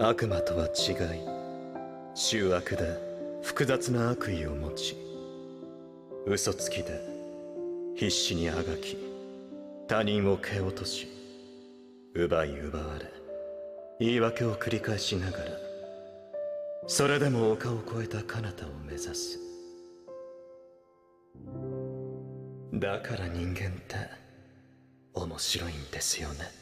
悪魔とは違い醜悪で複雑な悪意を持ち嘘つきで必死にあがき他人を蹴落とし奪い奪われ言い訳を繰り返しながらそれでも丘を越えた彼方を目指す。だから人間って面白いんですよね。